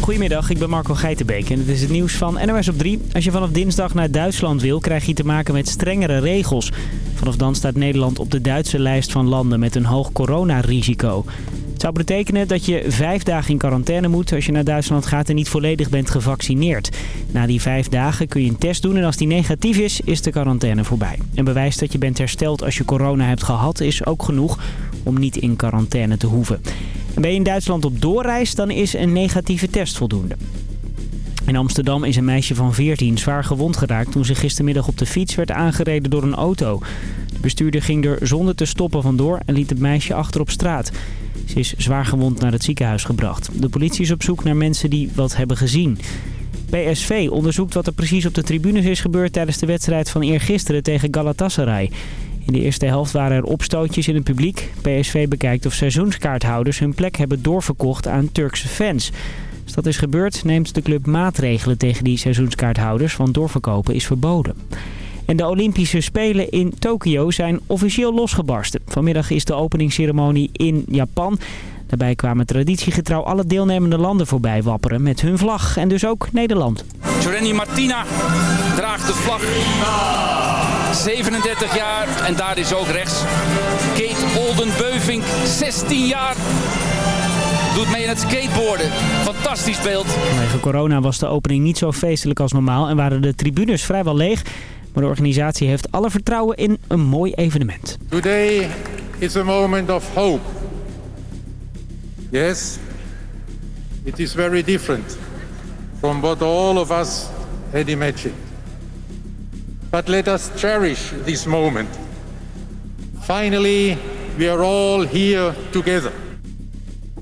Goedemiddag, ik ben Marco Geitenbeek en dit is het nieuws van NOS op 3. Als je vanaf dinsdag naar Duitsland wil, krijg je te maken met strengere regels. Vanaf dan staat Nederland op de Duitse lijst van landen met een hoog coronarisico. Het zou betekenen dat je vijf dagen in quarantaine moet als je naar Duitsland gaat en niet volledig bent gevaccineerd. Na die vijf dagen kun je een test doen en als die negatief is, is de quarantaine voorbij. Een bewijs dat je bent hersteld als je corona hebt gehad is ook genoeg om niet in quarantaine te hoeven. En ben je in Duitsland op doorreis, dan is een negatieve test voldoende. In Amsterdam is een meisje van 14 zwaar gewond geraakt toen ze gistermiddag op de fiets werd aangereden door een auto. De bestuurder ging er zonder te stoppen vandoor en liet het meisje achter op straat. Ze is zwaar gewond naar het ziekenhuis gebracht. De politie is op zoek naar mensen die wat hebben gezien. PSV onderzoekt wat er precies op de tribunes is gebeurd tijdens de wedstrijd van eergisteren tegen Galatasaray. In de eerste helft waren er opstootjes in het publiek. PSV bekijkt of seizoenskaarthouders hun plek hebben doorverkocht aan Turkse fans. Als dat is gebeurd neemt de club maatregelen tegen die seizoenskaarthouders, want doorverkopen is verboden. En de Olympische Spelen in Tokio zijn officieel losgebarsten. Vanmiddag is de openingsceremonie in Japan. Daarbij kwamen traditiegetrouw alle deelnemende landen voorbij wapperen met hun vlag. En dus ook Nederland. Jorenny Martina draagt de vlag. 37 jaar en daar is ook rechts. Kate Oldenbeuving, 16 jaar. Doet mee in het skateboarden. Fantastisch beeld. Vanwege corona was de opening niet zo feestelijk als normaal en waren de tribunes vrijwel leeg. Maar de organisatie heeft alle vertrouwen in een mooi evenement. Today is a moment of hope. Yes, it is very different from what all of us had imagined. But let us cherish this moment. Finally, we are all here together.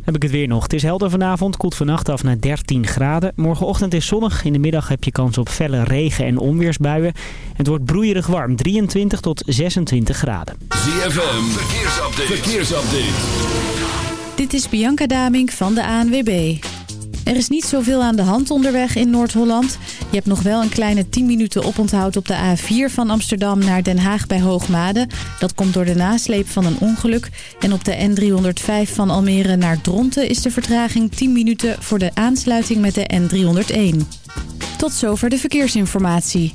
Heb ik het weer nog. Het is helder vanavond, koelt vannacht af naar 13 graden. Morgenochtend is zonnig. In de middag heb je kans op felle regen- en onweersbuien. Het wordt broeierig warm, 23 tot 26 graden. ZFM, verkeersupdate. verkeersupdate. Dit is Bianca Damink van de ANWB. Er is niet zoveel aan de hand onderweg in Noord-Holland. Je hebt nog wel een kleine 10 minuten oponthoud op de A4 van Amsterdam naar Den Haag bij Hoogmade. Dat komt door de nasleep van een ongeluk. En op de N305 van Almere naar Dronten is de vertraging 10 minuten voor de aansluiting met de N301. Tot zover de verkeersinformatie.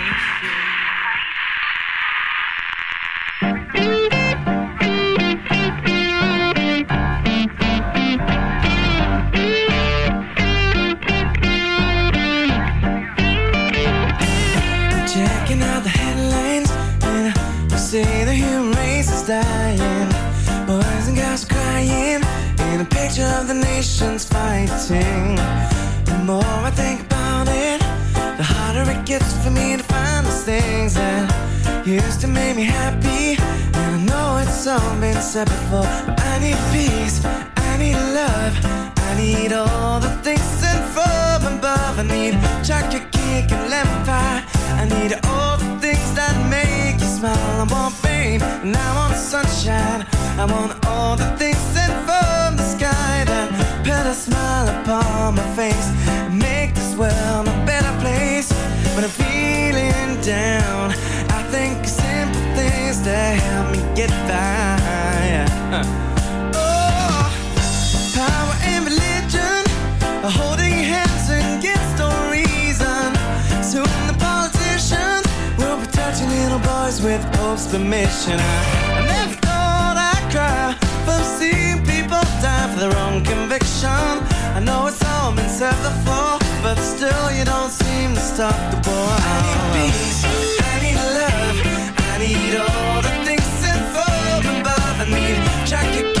gets for me to find those things that used to make me happy. And I know it's all been said before. I need peace, I need love, I need all the things sent from above. I need chocolate cake and lemon pie. I need all the things that make you smile. I want rain and I want sunshine. I want all the things sent from the sky that put a smile upon my face and make this world a better place. When I'm feeling down, I think of simple things that help me get by. Oh, power and religion are holding hands against no reason. Soon the politicians will be touching little boys with Pope's permission. I, I never thought I'd cry from seeing people die for their own conviction. I know it's all been said before, but still you don't seem to stop the boy I need peace, I need love, I need all the things sent from above. I need chocolate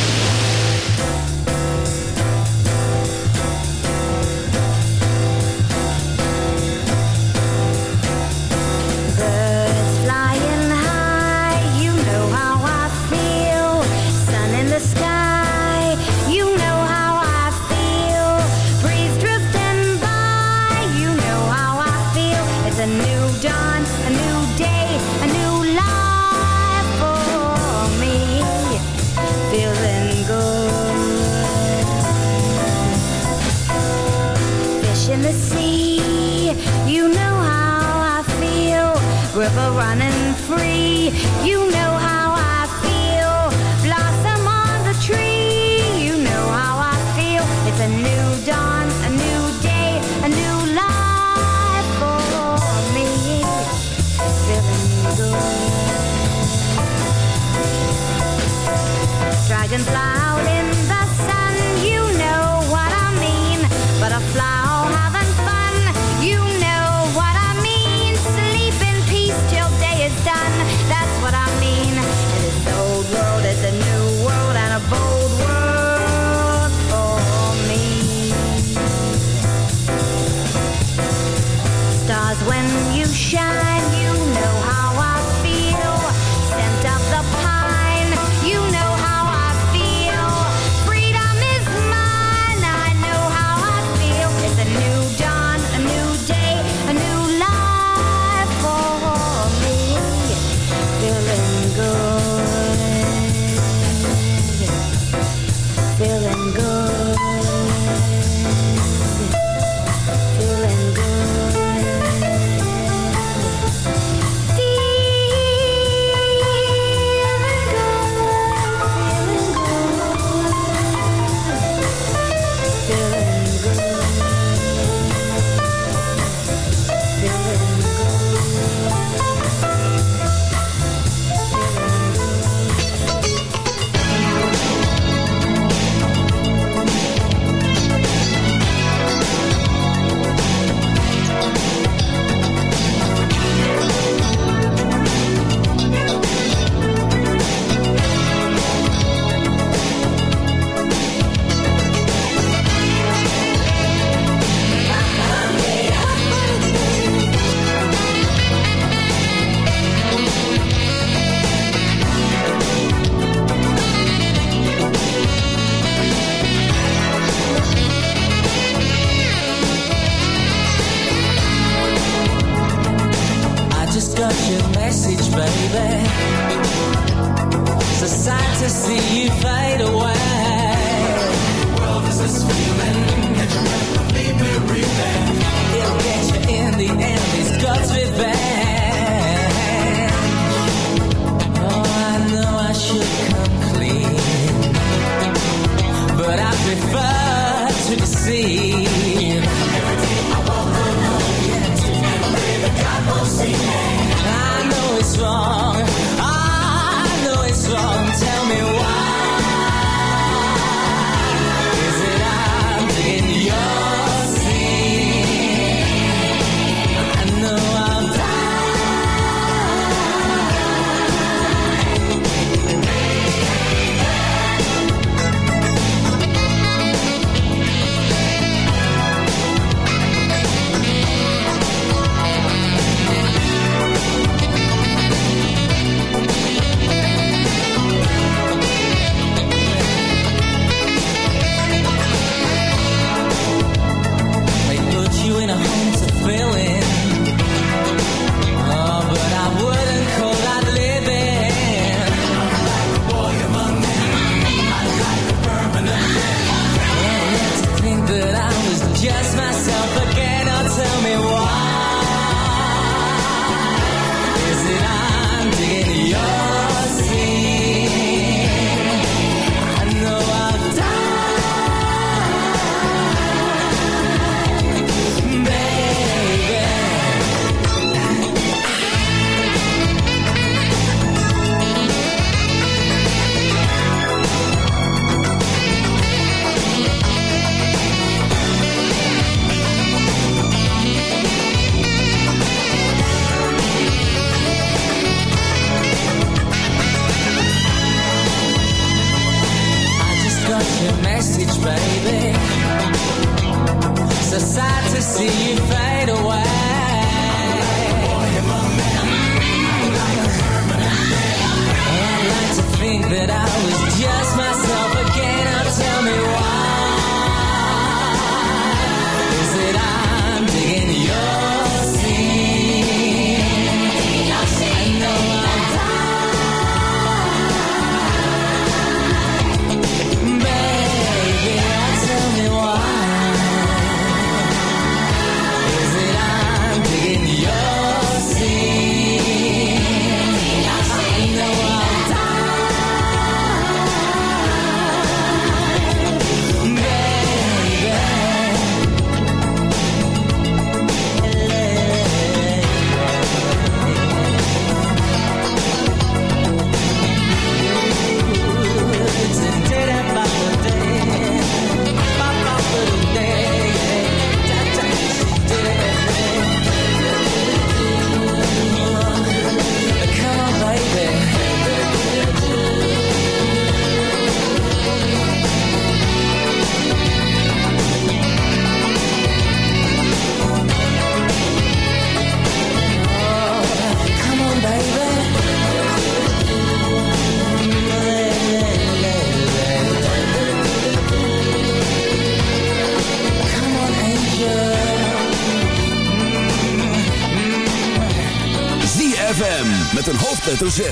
hoofdletter Z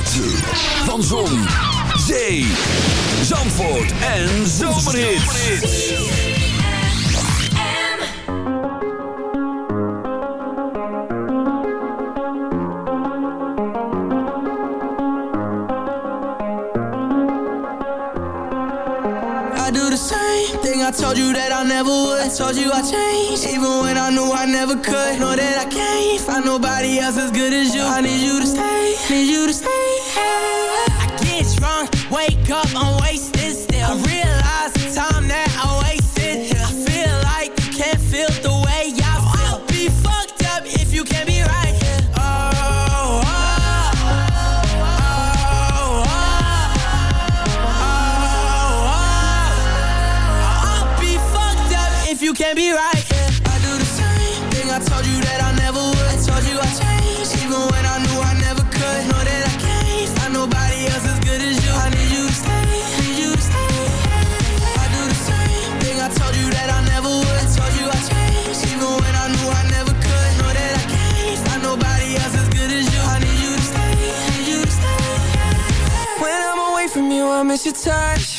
Hey. touch.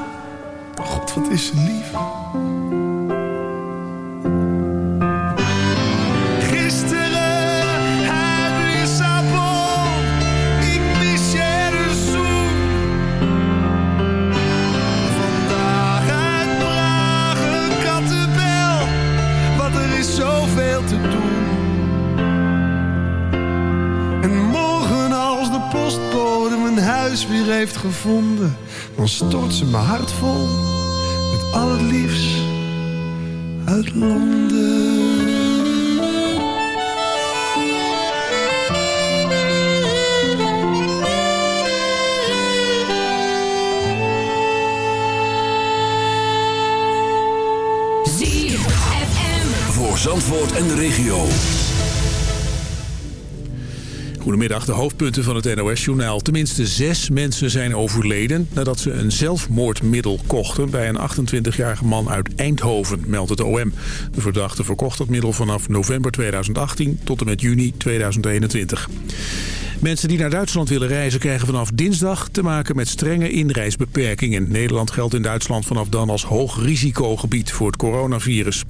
Wat is lief. Gisteren uit Lissabon. Ik mis je de zoen. Vandaag uit Praag een kattenbel. Want er is zoveel te doen. En morgen als de postbode mijn huis weer heeft gevonden, dan stort ze mijn hart vol met al het liefst uit Londen. ZFM. Voor Zandvoort en de regio. Goedemiddag, de hoofdpunten van het NOS-journaal. Tenminste zes mensen zijn overleden nadat ze een zelfmoordmiddel kochten... bij een 28-jarige man uit Eindhoven, meldt het OM. De verdachte verkocht dat middel vanaf november 2018 tot en met juni 2021. Mensen die naar Duitsland willen reizen krijgen vanaf dinsdag te maken met strenge inreisbeperkingen. Nederland geldt in Duitsland vanaf dan als hoog risicogebied voor het coronavirus.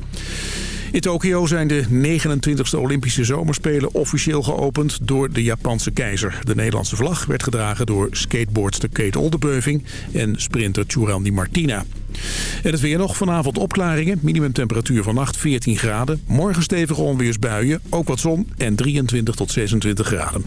In Tokio zijn de 29e Olympische Zomerspelen officieel geopend door de Japanse keizer. De Nederlandse vlag werd gedragen door skateboardster Kate Oldenbeuving en sprinter Tjurandi Martina. En het weer nog vanavond opklaringen. Minimumtemperatuur vannacht 14 graden. Morgen stevige onweersbuien, ook wat zon en 23 tot 26 graden.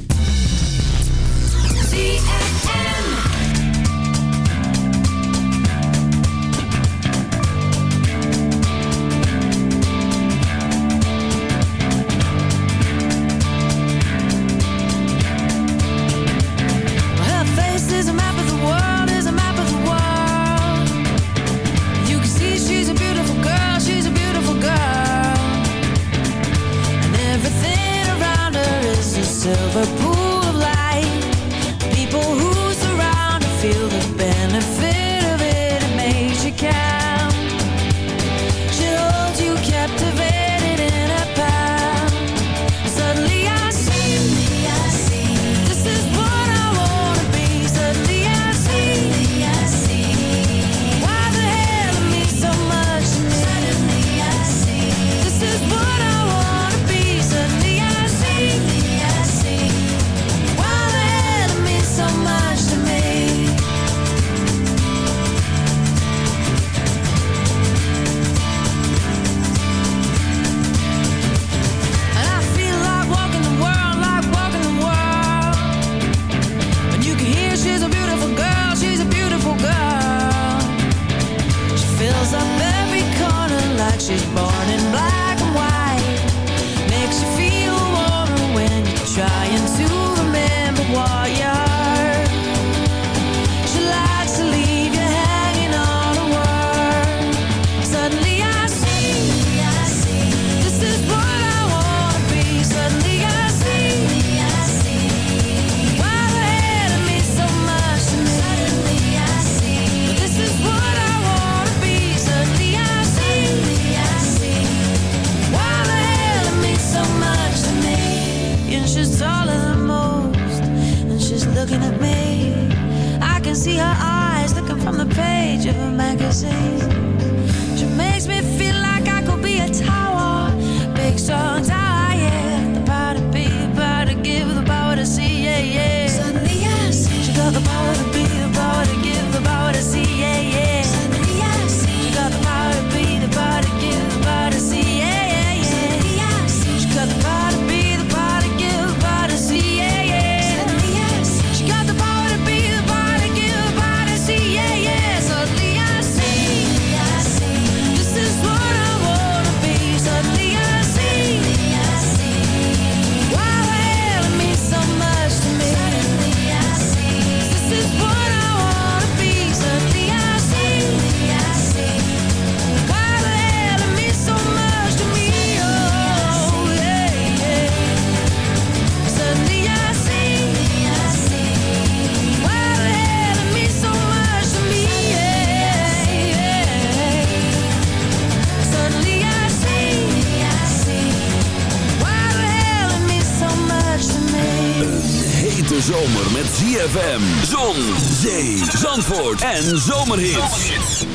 Zandvoort Zomerhits.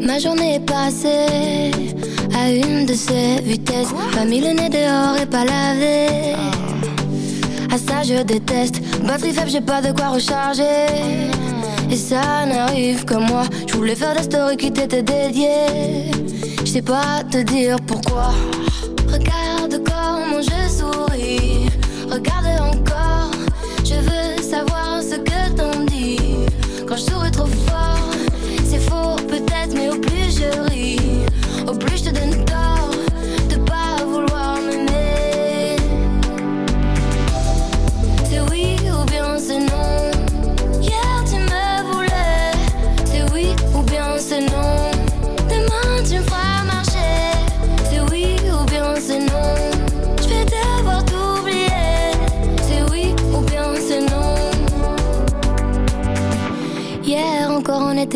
Ma journée est passée à une de ces vitesses. Pas mis le nez dehors et pas lavé. Ah. À ça je déteste. Batterie faible, j'ai pas de quoi recharger. Hmm. Et ça n'arrive qu'à moi. Je voulais faire des stories qui t'étaient dédiées sais pas te dire pourquoi.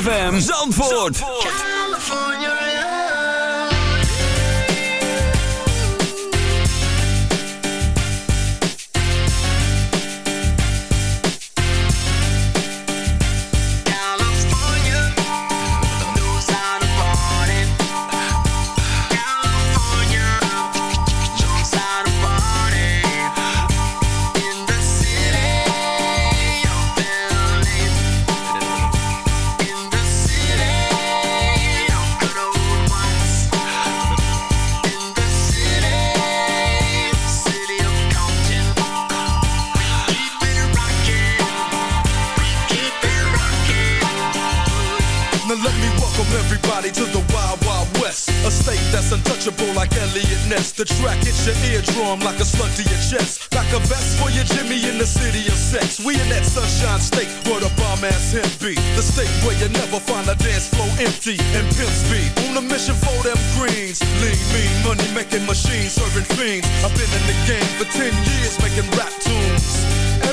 ZFM Zandvoort. Ass be. The state where you never find a dance floor empty and pimp speed. On a mission for them greens. Lean, mean, money making machines serving fiends. I've been in the game for 10 years making rap tunes.